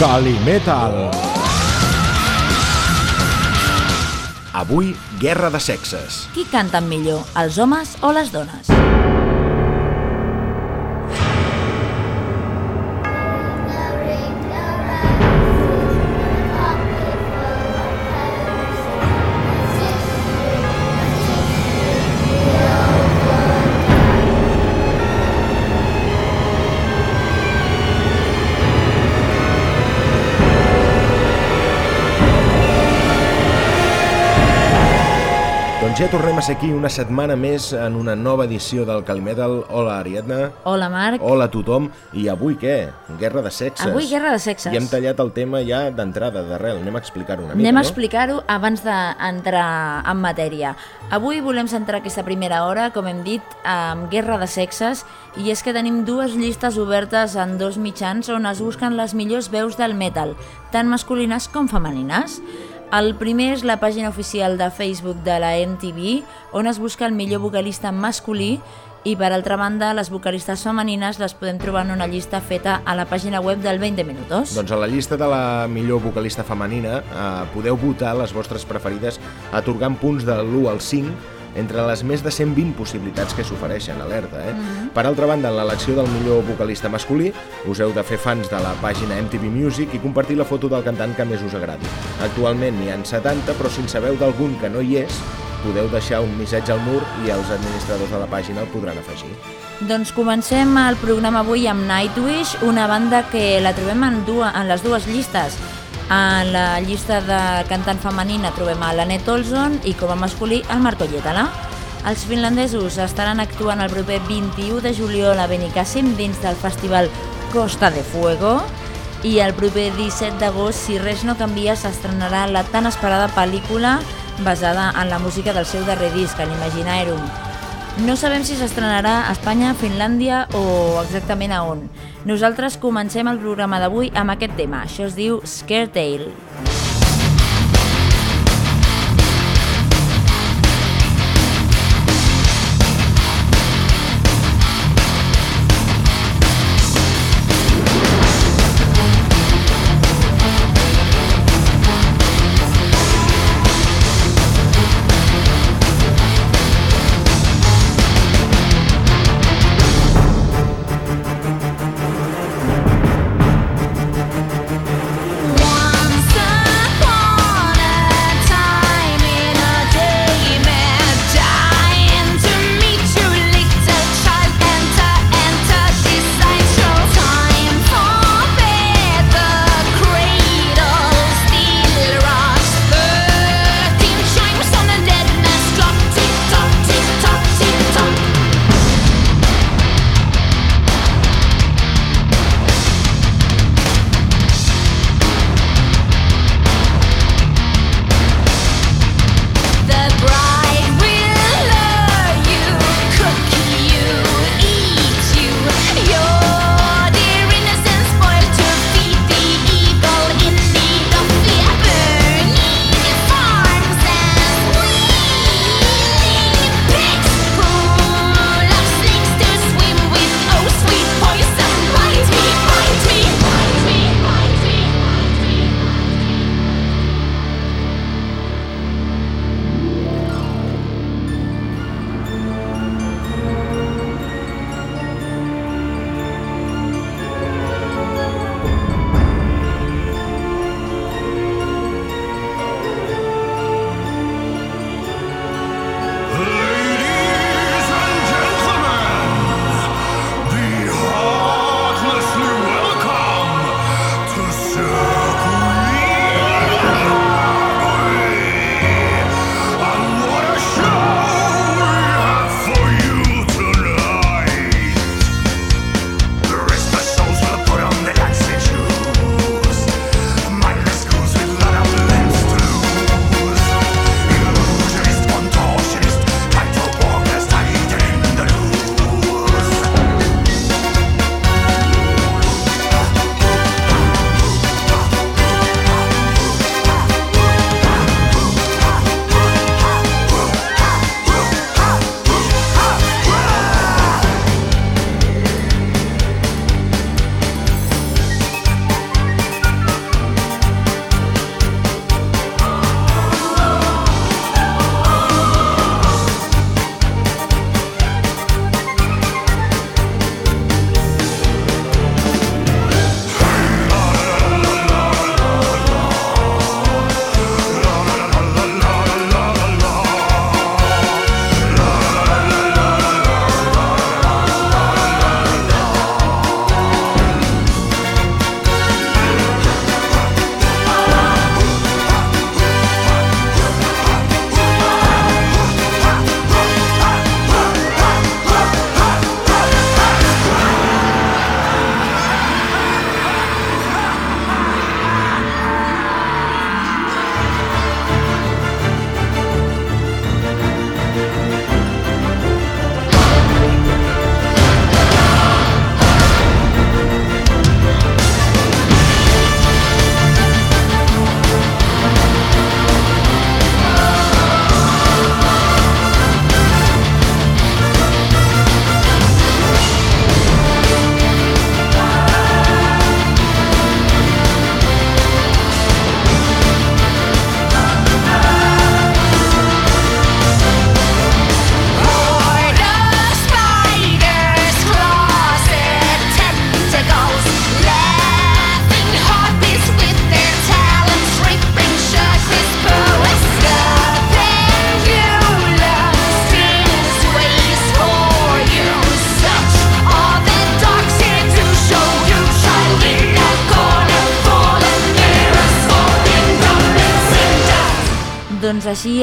Calimetal. Avui, guerra de sexes. Qui canten millor, els homes o les dones? Ja tornem a ser aquí una setmana més en una nova edició del Calimetal. Hola, Ariadna. Hola, Marc. Hola a tothom. I avui què? Guerra de sexes. Avui guerra de sexes. I hem tallat el tema ja d'entrada, d'arrel. Anem a explicar-ho una mica, Anem a no? explicar-ho abans d'entrar en matèria. Avui volem centrar aquesta primera hora, com hem dit, amb guerra de sexes, i és que tenim dues llistes obertes en dos mitjans on es busquen les millors veus del metal, tant masculines com femenines. El primer és la pàgina oficial de Facebook de la MTV, on es busca el millor vocalista masculí i per altra banda, les vocalistes femenines les podem trobar en una llista feta a la pàgina web del 20 Minutos. Doncs a la llista de la millor vocalista femenina eh, podeu votar les vostres preferides atorgant punts de l'1 al 5 entre les més de 120 possibilitats que s'ofereixen, alerta, eh? Per altra banda, en l'elecció del millor vocalista masculí, us heu de fer fans de la pàgina MTV Music i compartir la foto del cantant que més us agradi. Actualment n'hi ha 70, però si en sabeu d'algun que no hi és, podeu deixar un missatge al mur i els administradors de la pàgina el podran afegir. Doncs comencem el programa avui amb Nightwish, una banda que la trobem en, dues, en les dues llistes. En la llista de cantant femenina trobem a l'Anet Olson i com a masculí el Marco Lletala. Els finlandesos estaran actuant el proper 21 de juliol a Benicàssim dins del festival Costa de Fuego i el proper 17 d'agost, si res no canvia, s'estrenarà la tan esperada pel·lícula basada en la música del seu darrer disc, l'Imaginaerum. No sabem si s'estrenarà a Espanya, Finlàndia o exactament a on. Nosaltres comencem el programa d'avui amb aquest tema. Això es diu Scare Tale.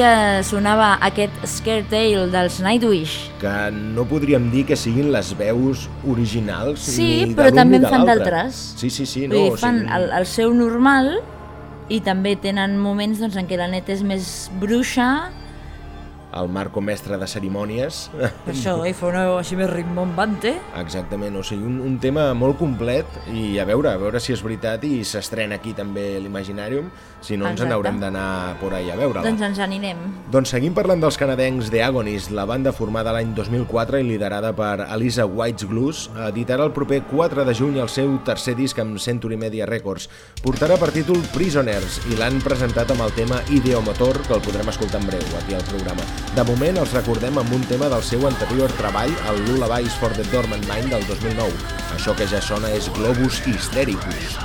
Eh, sonava aquest Scare Tale dels Nightwish. Que no podríem dir que siguin les veus originals Sí, ni però també en fan d'altres. Sí, sí, sí. Vull No, dir, o fan sigui, el, el seu normal i també tenen moments doncs, en què la net és més bruixa, el Marco mestre de cerimònies. per això, i fa una veu així més rimbombante. Exactament, o sigui, un, un tema molt complet i a veure, a veure si és veritat i s'estrena aquí també l'Imaginarium, si no ens Exacte. n'haurem d'anar por ahí a veure-la. Doncs ens anirem. Doncs seguim parlant dels canadencs The Agonist, la banda formada l'any 2004 i liderada per Elisa White's Blues, editarà el proper 4 de juny el seu tercer disc amb Century Media Records. Portarà per títol Prisoners i l'han presentat amb el tema Ideomotor, que el podrem escoltar en breu aquí al programa. De moment els recordem amb un tema del seu anterior treball, el Lullabies for the Dormant Mind del 2009. Això que ja sona és Globus Hystericus.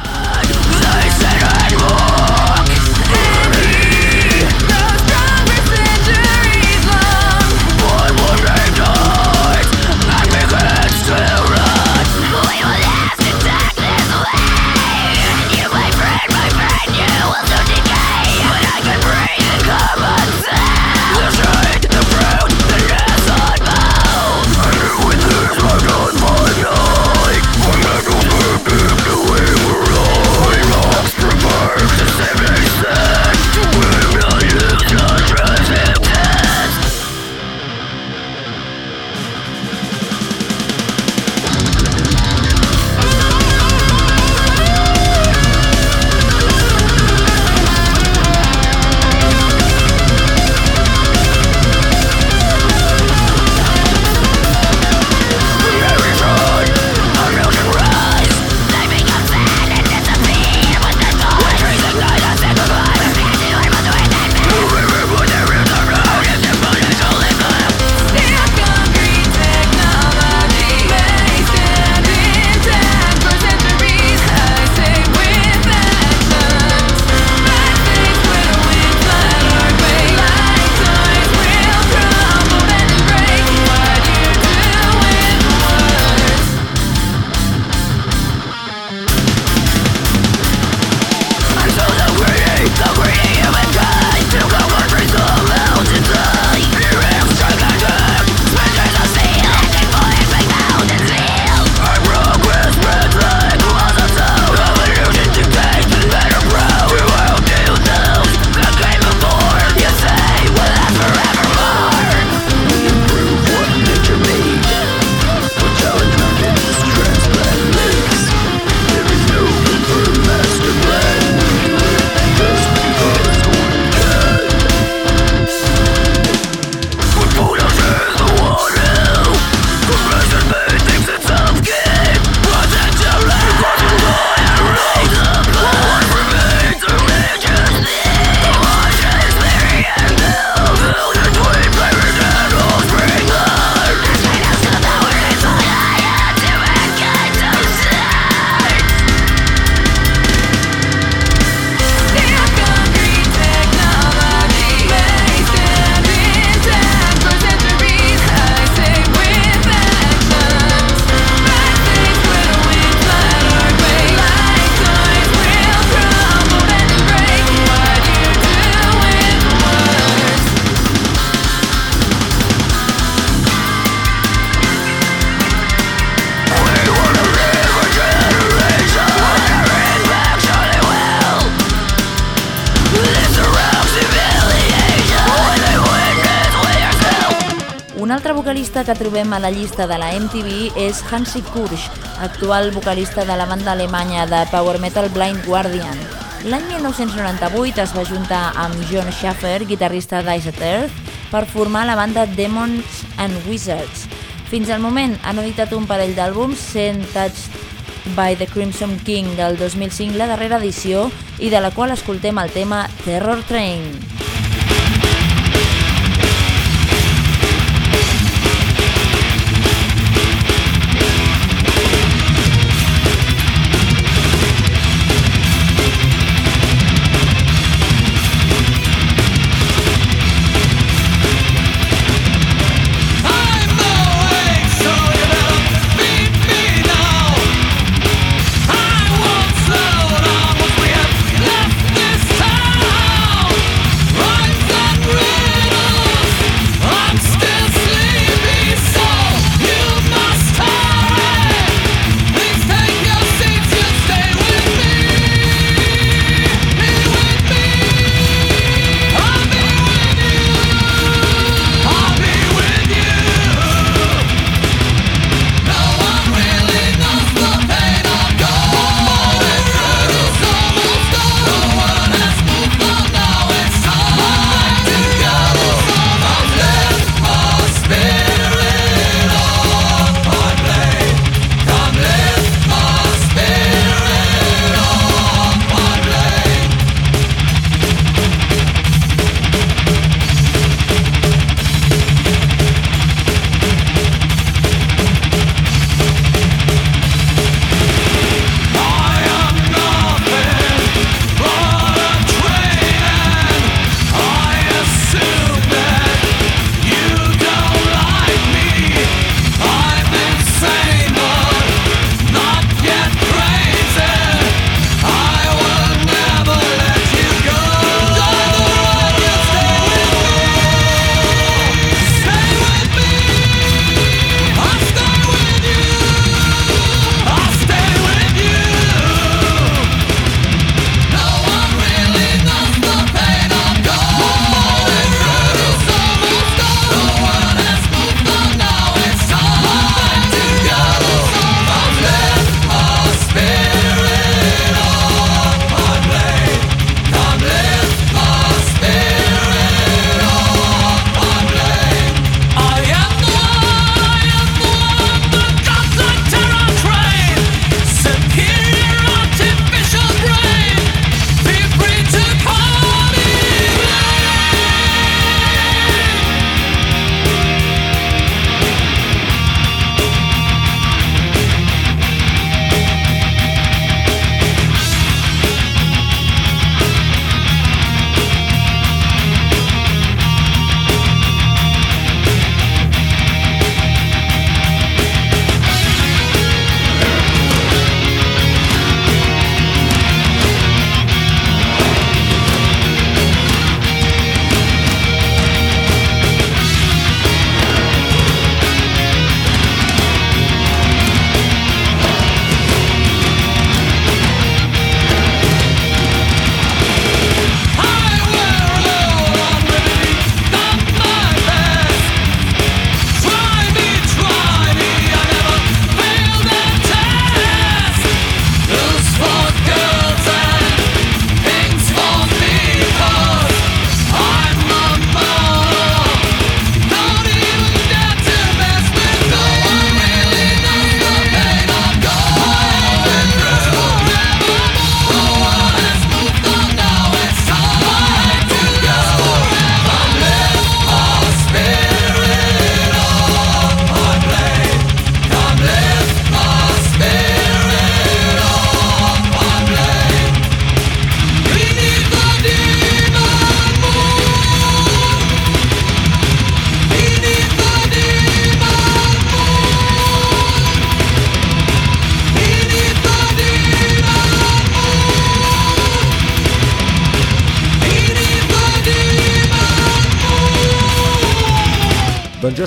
Altre vocalista que trobem a la llista de la MTV és Hansi Kursch, actual vocalista de la banda alemanya de power metal Blind Guardian. L'any 1998 es va juntar amb John Schaffer, guitarrista d'Iced Earth, per formar la banda Demons and Wizards. Fins al moment han editat un parell d'àlbums, sent Touched by the Crimson King del 2005, la darrera edició, i de la qual escoltem el tema Terror Train. I won't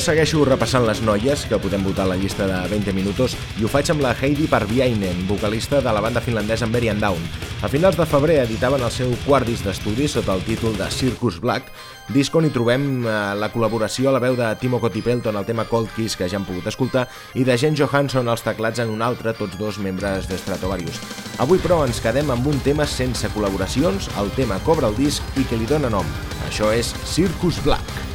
segueixo repassant les noies que podem votar a la llista de 20 minuts i ho faig amb la Heidi Parviainen, vocalista de la banda finlandesa Merian Down. A finals de febrer editaven el seu quart disc d'estudi sota el títol de Circus Black, disc on hi trobem eh, la col·laboració a la veu de Timo Cotipelton al tema Cold Kiss que ja hem pogut escoltar i de Jen Johansson als teclats en un altre, tots dos membres de Stratovarius. Avui però ens quedem amb un tema sense col·laboracions, el tema cobra el disc i que li dóna nom. Això és Circus Black.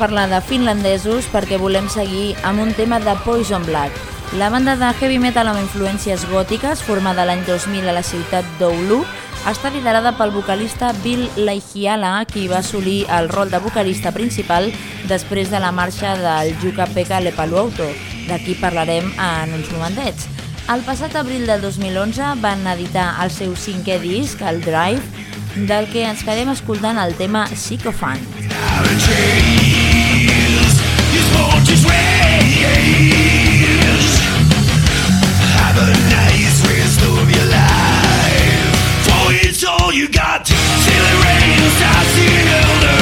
Parlar de finlandesos perquè volem seguir amb un tema de Poison Black. La banda de heavy metal amb influències gòtiques, formada l'any 2000 a la ciutat d'Oulu, està liderada pel vocalista Bill Laihiala, qui va assolir el rol de vocalista principal després de la marxa del Yuka Pekka Lepaluauto. D'aquí parlarem en uns momentets. El passat abril del 2011 van editar el seu cinquè disc, el Drive, del que ens quedem escoltant el tema Sycophant. all you got till it rains. I see an elder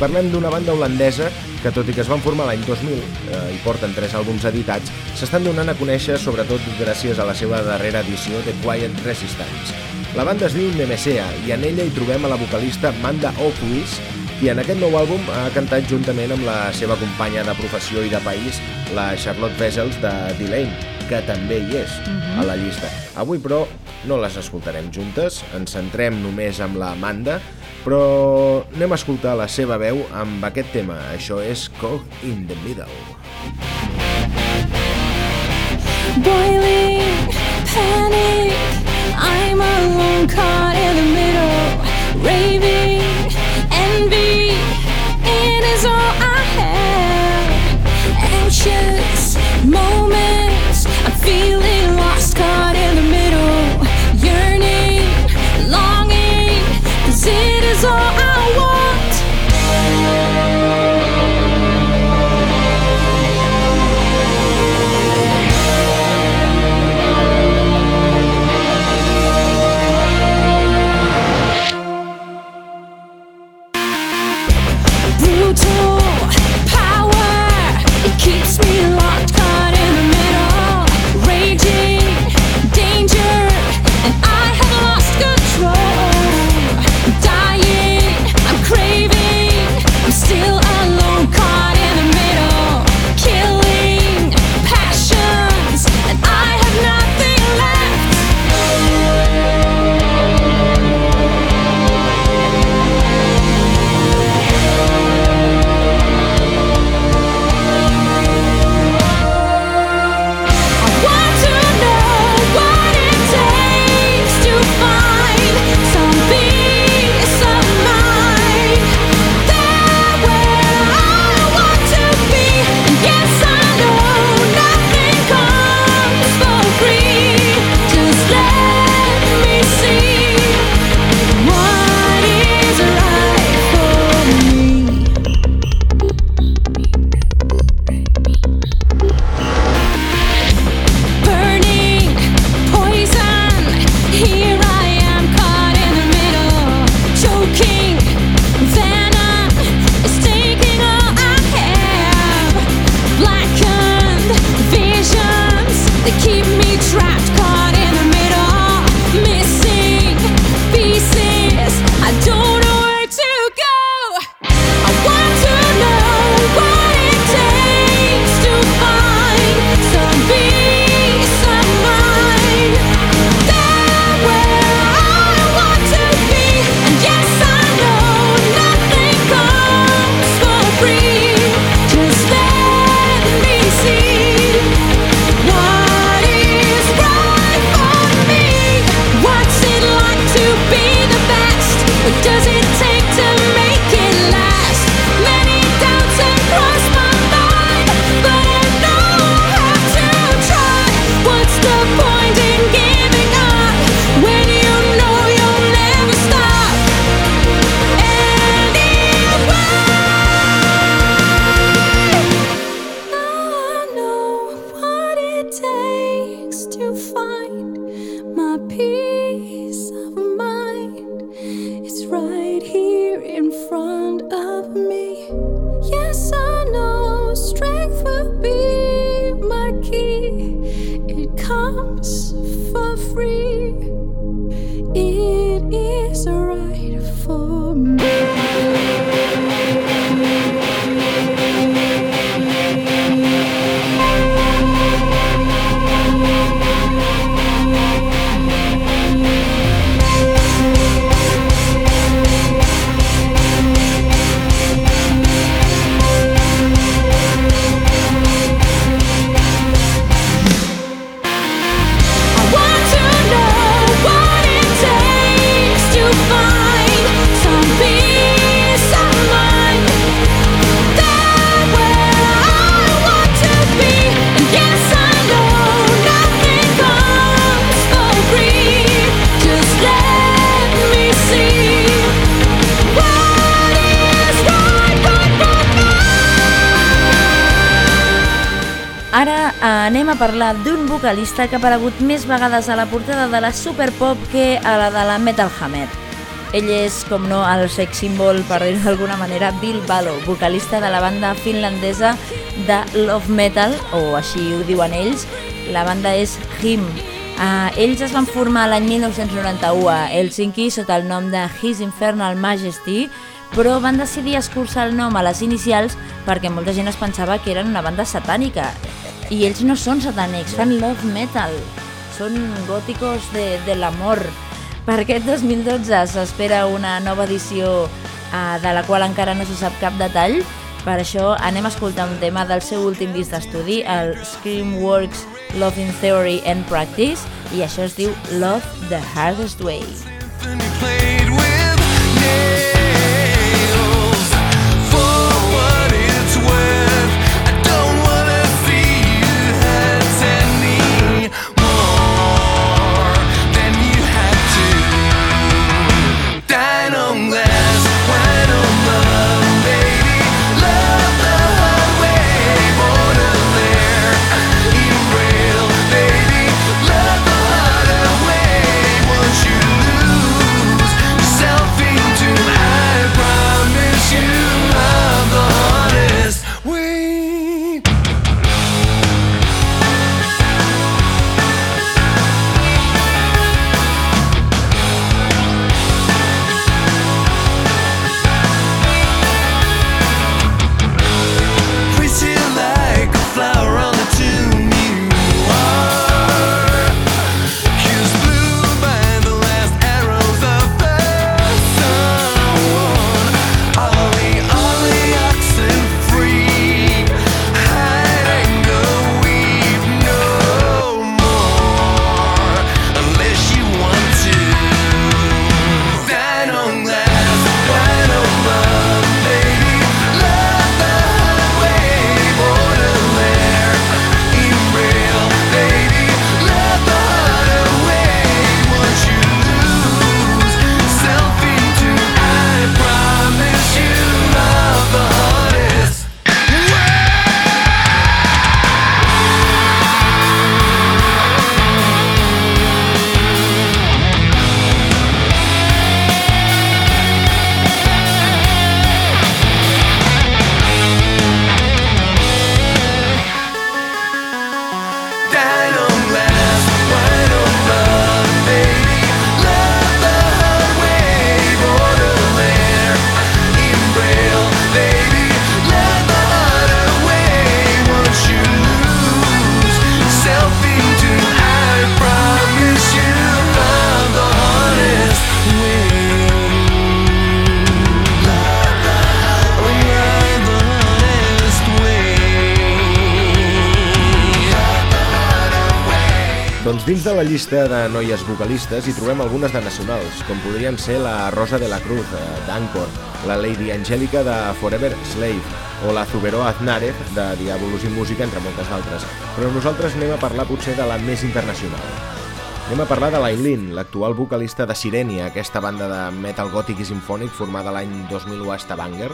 parlem d'una banda holandesa que, tot i que es van formar l'any 2000 eh, i porten tres àlbums editats, s'estan donant a conèixer sobretot gràcies a la seva darrera edició de Quiet Resistance. La banda es diu Nemesea i en ella hi trobem a la vocalista Manda Okuis, i en aquest nou àlbum ha cantat juntament amb la seva companya de professió i de país, la Charlotte Vessels de Delane, que també hi és uh -huh. a la llista. Avui, però, no les escoltarem juntes, ens centrem només amb la Amanda, però anem a escoltar la seva veu amb aquest tema. Això és Cog in the Middle. Boiling, panic, I'm alone, caught in the middle, raving, envy, it is all I have. Anxious moments, I'm feeling. cities all a parlar d'un vocalista que ha aparegut més vegades a la portada de la Superpop que a la de la Metal Hammer. Ell és, com no, el sex symbol, per dir-ho d'alguna manera, Bill Ballo, vocalista de la banda finlandesa de Love Metal, o així ho diuen ells, la banda és Him. Uh, ells es van formar l'any 1991 a Helsinki sota el nom de His Infernal Majesty, però van decidir escurçar el nom a les inicials perquè molta gent es pensava que eren una banda satànica. I ells no són satànics, fan love metal. Són gòticos de, de l'amor. Per aquest 2012 s'espera una nova edició eh, de la qual encara no se sap cap detall. Per això anem a escoltar un tema del seu últim disc d'estudi, el Screamworks Love in Theory and Practice, i això es diu Love the Hardest Way. Nails la llista de noies vocalistes hi trobem algunes de nacionals, com podrien ser la Rosa de la Cruz, eh, d'Anchor, la Lady Angélica de Forever Slave, o la Zuberoa Aznárez de Diabolus i Música, entre moltes altres. Però nosaltres anem a parlar potser de la més internacional. Anem a parlar de l'Ailin, l'actual vocalista de Sirenia, aquesta banda de metal gòtic i sinfònic formada l'any 2001 a Stavanger,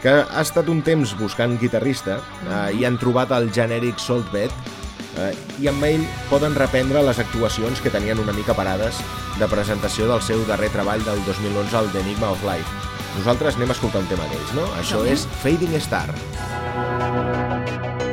que ha estat un temps buscant guitarrista eh, i han trobat el genèric Saltbed eh, i amb ell poden reprendre les actuacions que tenien una mica parades de presentació del seu darrer treball del 2011 al The Enigma of Life. Nosaltres anem a escoltar un tema d'ells, no? Això és Fading Star. You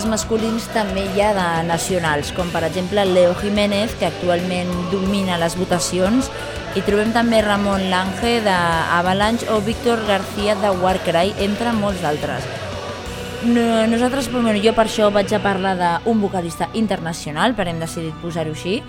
vocalistes masculins també hi ha de nacionals, com per exemple Leo Jiménez, que actualment domina les votacions, i trobem també Ramon Lange d'Avalanche o Víctor García de Warcry, entre molts d'altres. No, nosaltres, bueno, jo per això vaig a parlar d'un vocalista internacional, però hem decidit posar-ho així,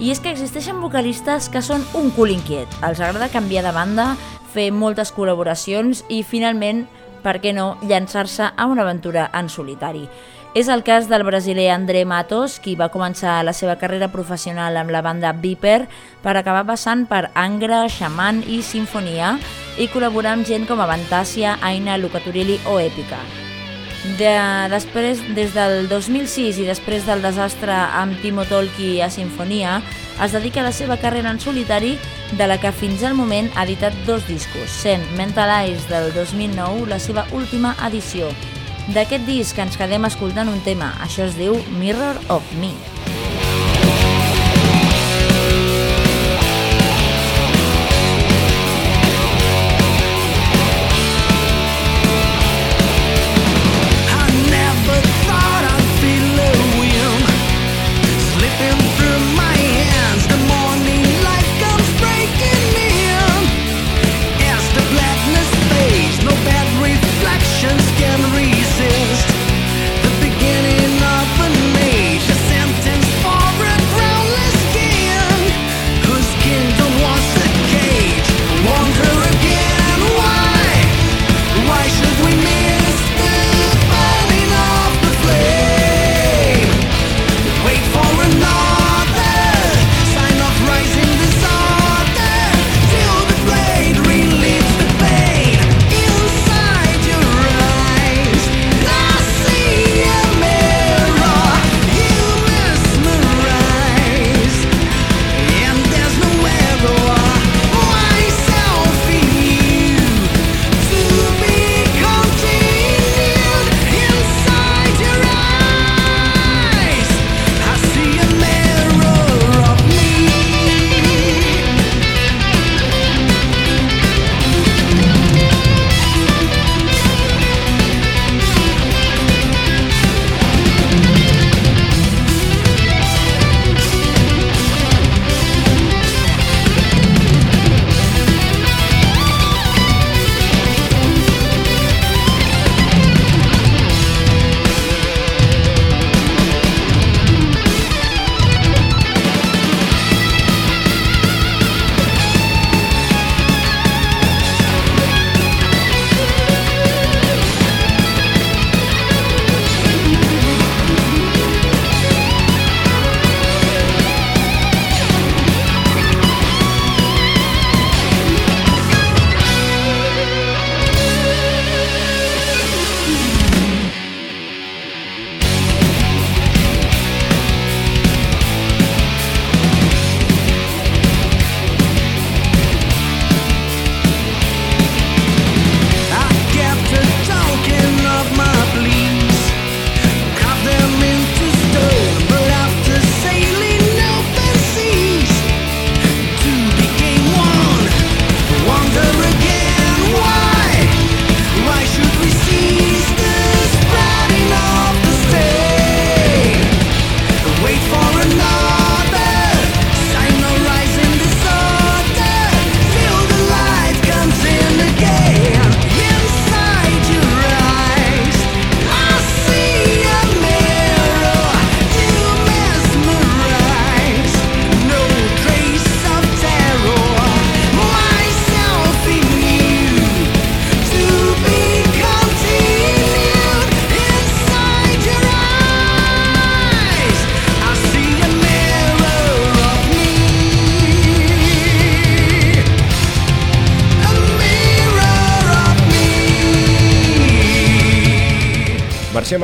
i és que existeixen vocalistes que són un cul inquiet. Els agrada canviar de banda, fer moltes col·laboracions i finalment, per què no, llançar-se a una aventura en solitari. És el cas del brasiler André Matos, qui va començar la seva carrera professional amb la banda Viper per acabar passant per Angra, Xaman i Sinfonia i col·laborar amb gent com Avantàcia, Aina, Luca Turilli o Èpica. De, després, des del 2006 i després del desastre amb Timo Tolki a Sinfonia, es dedica a la seva carrera en solitari, de la que fins al moment ha editat dos discos, sent Mental Eyes del 2009 la seva última edició. D'aquest disc ens quedem escoltant un tema, això es diu Mirror of Me.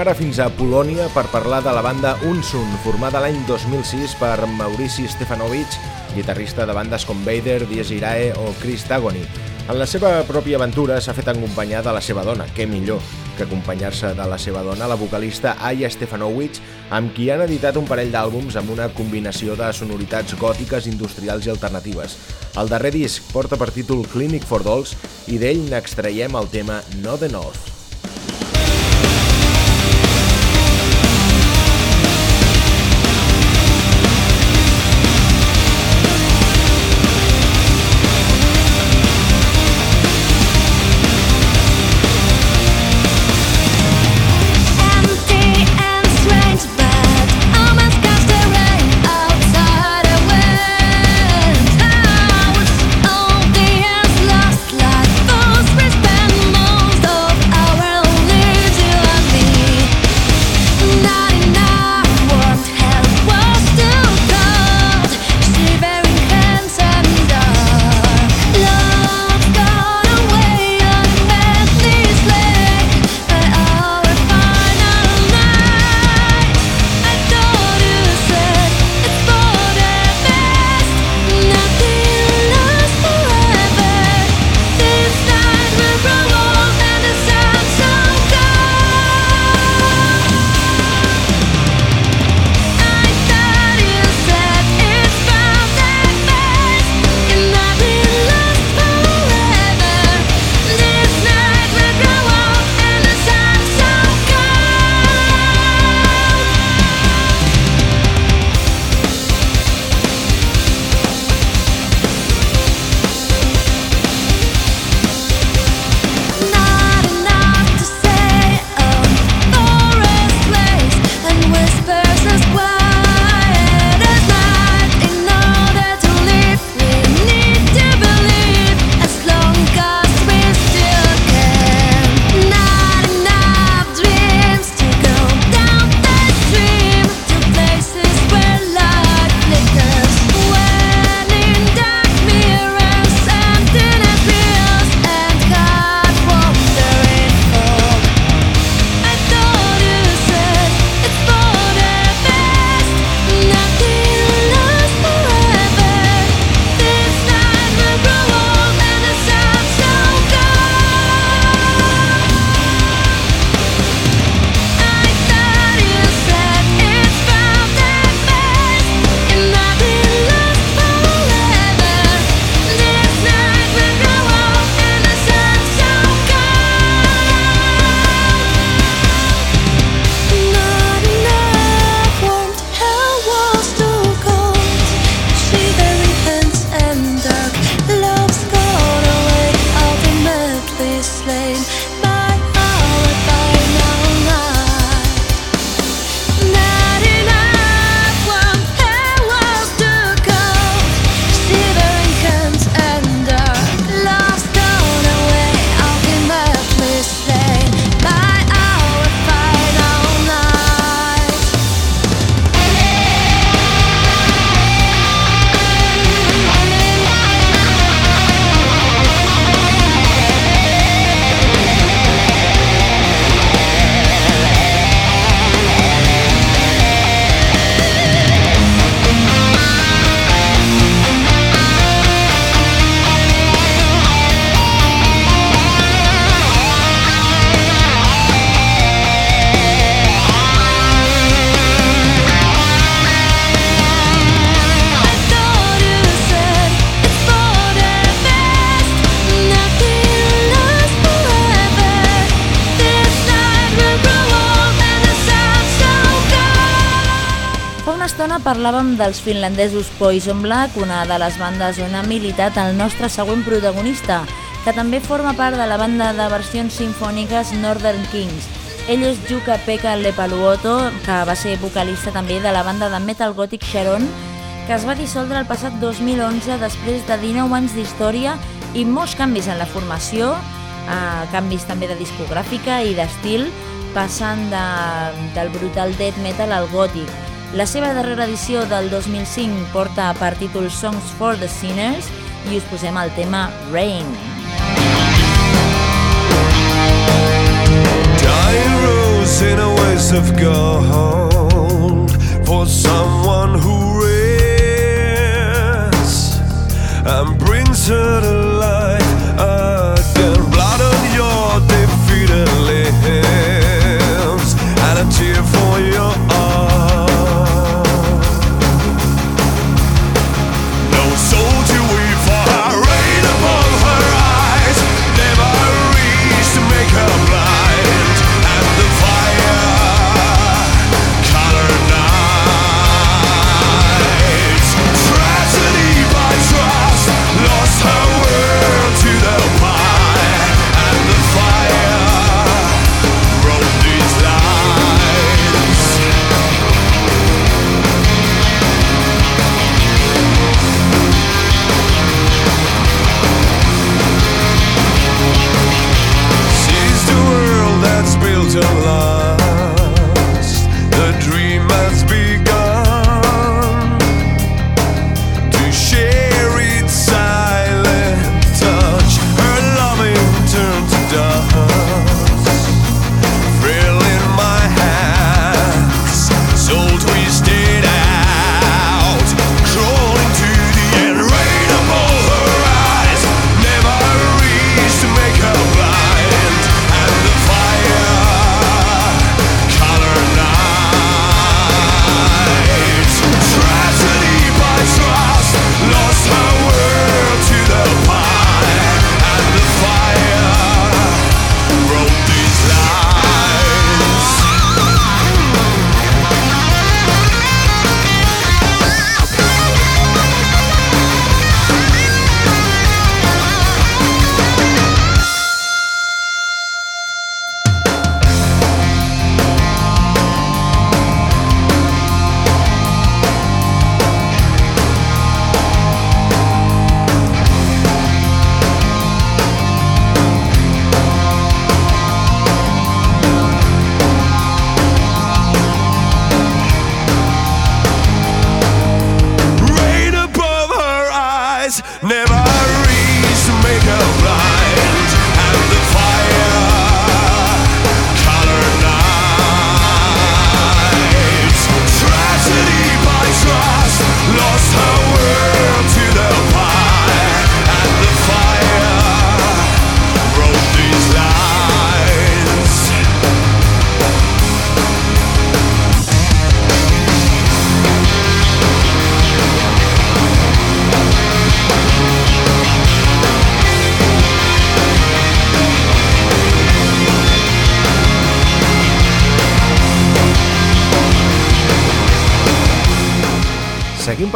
Ara fins a Polònia per parlar de la banda Unsun, formada l'any 2006 per Maurici Stefanovic, guitarrista de bandes com Vader, Dies Irae o Chris Tagoni. En la seva pròpia aventura s'ha fet acompanyar de la seva dona, què millor que acompanyar-se de la seva dona, la vocalista Aya Stefanovic, amb qui han editat un parell d'àlbums amb una combinació de sonoritats gòtiques, industrials i alternatives. El darrer disc porta per títol Clinic for Dolls i d'ell n'extraiem el tema No the North. dels finlandesos Poison Black, una de les bandes on ha militat el nostre següent protagonista, que també forma part de la banda de versions sinfòniques Northern Kings. Ell és Juka Pekka Lepaluoto, que va ser vocalista també de la banda de metal gòtic Sharon, que es va dissoldre el passat 2011 després de 19 anys d'història i molts canvis en la formació, eh, canvis també de discogràfica i d'estil, passant de, del brutal death metal al gòtic. La seva darrera edició del 2005 porta per títol Songs for the Sinners i us posem el tema Rain. In a waste of gold For someone who rests And brings her to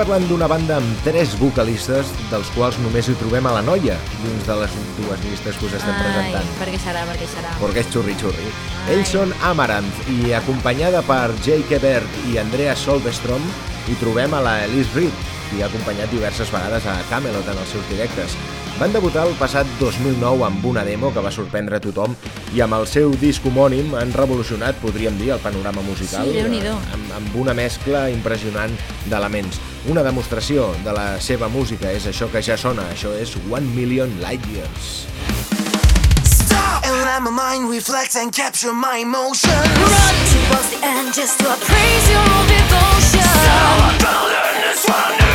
Parlant d'una banda amb tres vocalistes, dels quals només hi trobem a la noia, dins de les dues llistes que us estem Ai, presentant. per què serà, per què serà? Perquè és xurri-xurri. Ells són Amaranth i acompanyada per Jake Ebert i Andrea Solvestrom hi trobem a la Elise Reed, qui ha acompanyat diverses vegades a Camelot en els seus directes. Van debutar el passat 2009 amb una demo que va sorprendre tothom i amb el seu disc homònim han revolucionat, podríem dir, el panorama musical Sí, eh, amb, amb una mescla impressionant d'elements. Una demostració de la seva música és això que ja sona, això és One Million Light Years. And let my mind reflect and capture my emotions. Run towards the end just to appraise your own devotion. Fight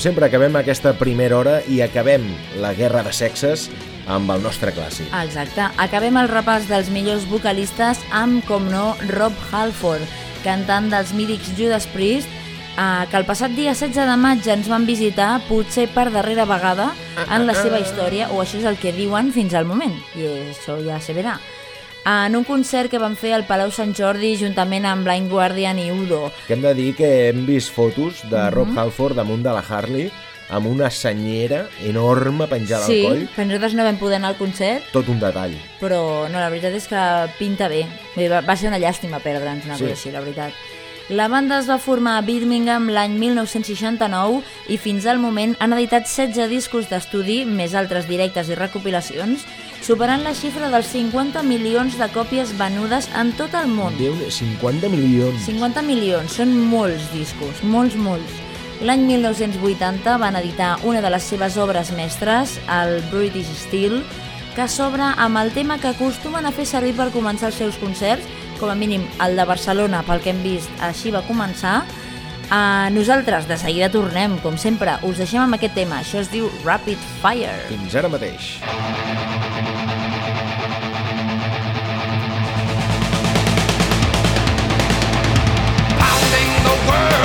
sempre, acabem aquesta primera hora i acabem la guerra de sexes amb el nostre clàssic. Exacte. Acabem el repàs dels millors vocalistes amb, com no, Rob Halford, cantant dels mítics Judas Priest, eh, que el passat dia 16 de maig ens van visitar, potser per darrera vegada, en la seva història, o això és el que diuen fins al moment, i això ja se verà. En un concert que van fer al Palau Sant Jordi juntament amb Blind Guardian i Udo. Que hem de dir que hem vist fotos de Rob Halford damunt de la Harley amb una senyera enorme penjada Sí, al coll. que nosaltres no vam poder anar al concert, Tot un detall. però no, la veritat és que pinta bé. Va, va ser una llàstima perdre'ns una Sí. cosa així, la veritat. La banda es va formar a Birmingham l'any 1969 i fins al moment han editat 16 discos d'estudi, més altres directes i recopilacions, superant la xifra dels 50 milions de còpies venudes en tot el món. Déu, 50 milions. 50 milions, són molts discos, molts, molts. L'any 1980 van editar una de les seves obres mestres, el British Steel, que s'obre amb el tema que acostumen a fer servir per començar els seus concerts, com a mínim el de Barcelona, pel que hem vist, així va començar. Uh, nosaltres de seguida tornem, com sempre, us deixem amb aquest tema, això es diu Rapid Fire. Fins ara mateix. world.